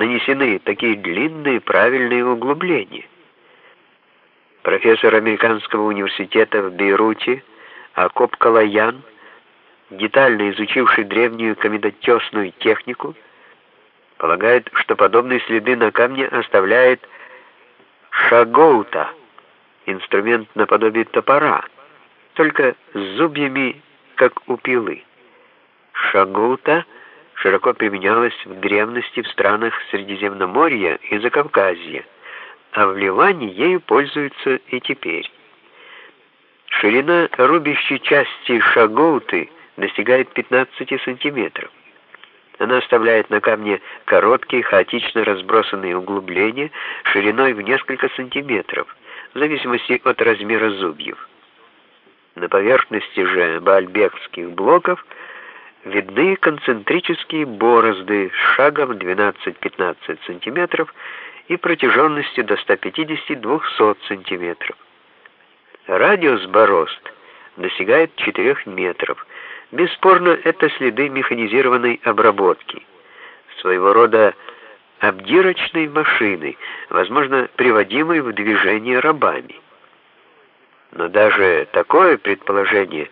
нанесены такие длинные правильные углубления. Профессор американского университета в Бейруте Акоп Калаян, детально изучивший древнюю камедотесную технику, полагает, что подобные следы на камне оставляет шагоута, инструмент наподобие топора, только с зубьями, как у пилы. Шагоута широко применялась в древности в странах Средиземноморья и Закавказья, а в Ливане ею пользуются и теперь. Ширина рубящей части шагоуты достигает 15 сантиметров. Она оставляет на камне короткие, хаотично разбросанные углубления шириной в несколько сантиметров, в зависимости от размера зубьев. На поверхности же баальбекских блоков видны концентрические борозды шагом 12-15 сантиметров и протяженностью до 150-200 сантиметров. Радиус борозд достигает 4 метров. Бесспорно, это следы механизированной обработки, своего рода обдирочной машины, возможно, приводимой в движение рабами. Но даже такое предположение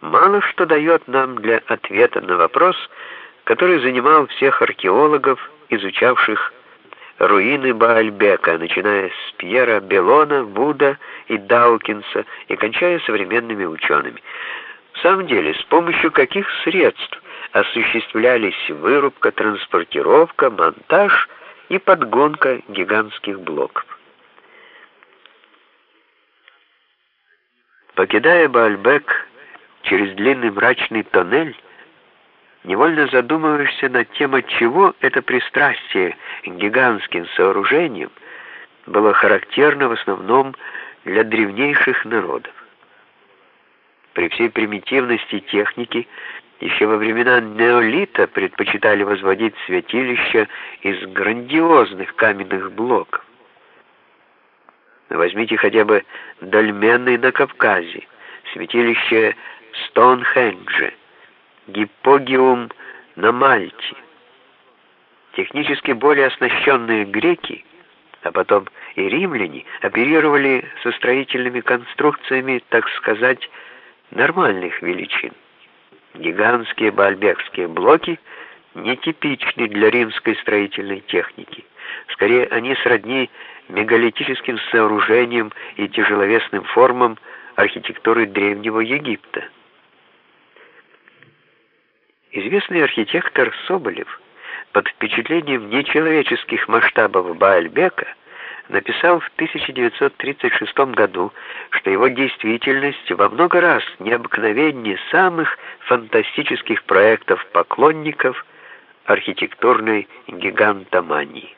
мало что дает нам для ответа на вопрос, который занимал всех археологов, изучавших руины Баальбека, начиная с Пьера Белона, Буда и Даукинса и кончая современными учеными. В самом деле, с помощью каких средств осуществлялись вырубка, транспортировка, монтаж и подгонка гигантских блоков? Покидая Баальбек через длинный мрачный тоннель, невольно задумываешься над тем, от чего это пристрастие к гигантским сооружениям было характерно в основном для древнейших народов. При всей примитивности техники еще во времена неолита предпочитали возводить святилища из грандиозных каменных блоков. Возьмите хотя бы дольмены на Кавказе, святилище Стоунхенджа, Гиппогиум на Мальте. Технически более оснащенные греки, а потом и римляне, оперировали со строительными конструкциями, так сказать, нормальных величин. Гигантские бальбекские блоки нетипичны для римской строительной техники. Скорее, они сродни мегалитическим сооружениям и тяжеловесным формам архитектуры Древнего Египта. Известный архитектор Соболев под впечатлением нечеловеческих масштабов Баальбека написал в 1936 году, что его действительность во много раз необыкновеннее самых фантастических проектов поклонников архитектурной гигантомании.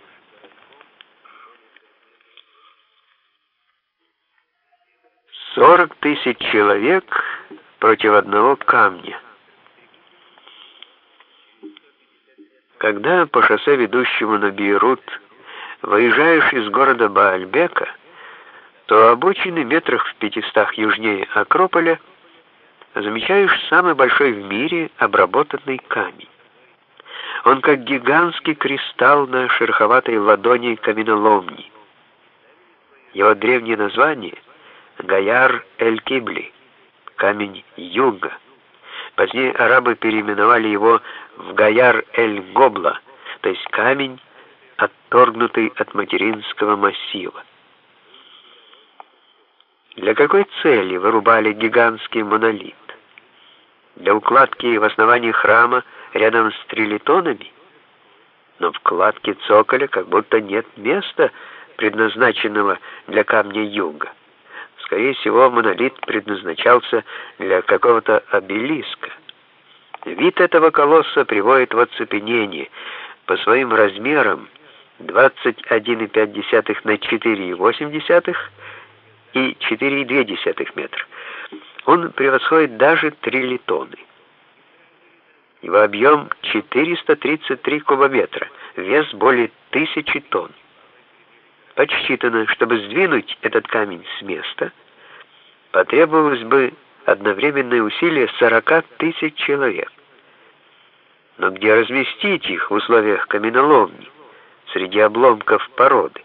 Сорок тысяч человек против одного камня. Когда по шоссе, ведущему на Бейрут, выезжаешь из города Баальбека, то обочины метрах в пятистах южнее Акрополя замечаешь самый большой в мире обработанный камень. Он как гигантский кристалл на шероховатой ладони каменоломни. Его древнее название — Гаяр-эль-Кибли, камень юга. Позднее арабы переименовали его в Гаяр-эль-Гобла, то есть камень, отторгнутый от материнского массива. Для какой цели вырубали гигантский монолит? Для укладки в основании храма рядом с трилитонами? Но в кладке цоколя как будто нет места, предназначенного для камня юга. Скорее всего, монолит предназначался для какого-то обелиска. Вид этого колосса приводит в оцепенение. По своим размерам 21,5 на 4,8 и 4,2 метра. Он превосходит даже трилитоны. Его объем 433 кубометра, вес более тысячи тонн. Подсчитано, чтобы сдвинуть этот камень с места, потребовалось бы одновременное усилие 40 тысяч человек. Но где разместить их в условиях каменоломни? среди обломков породы.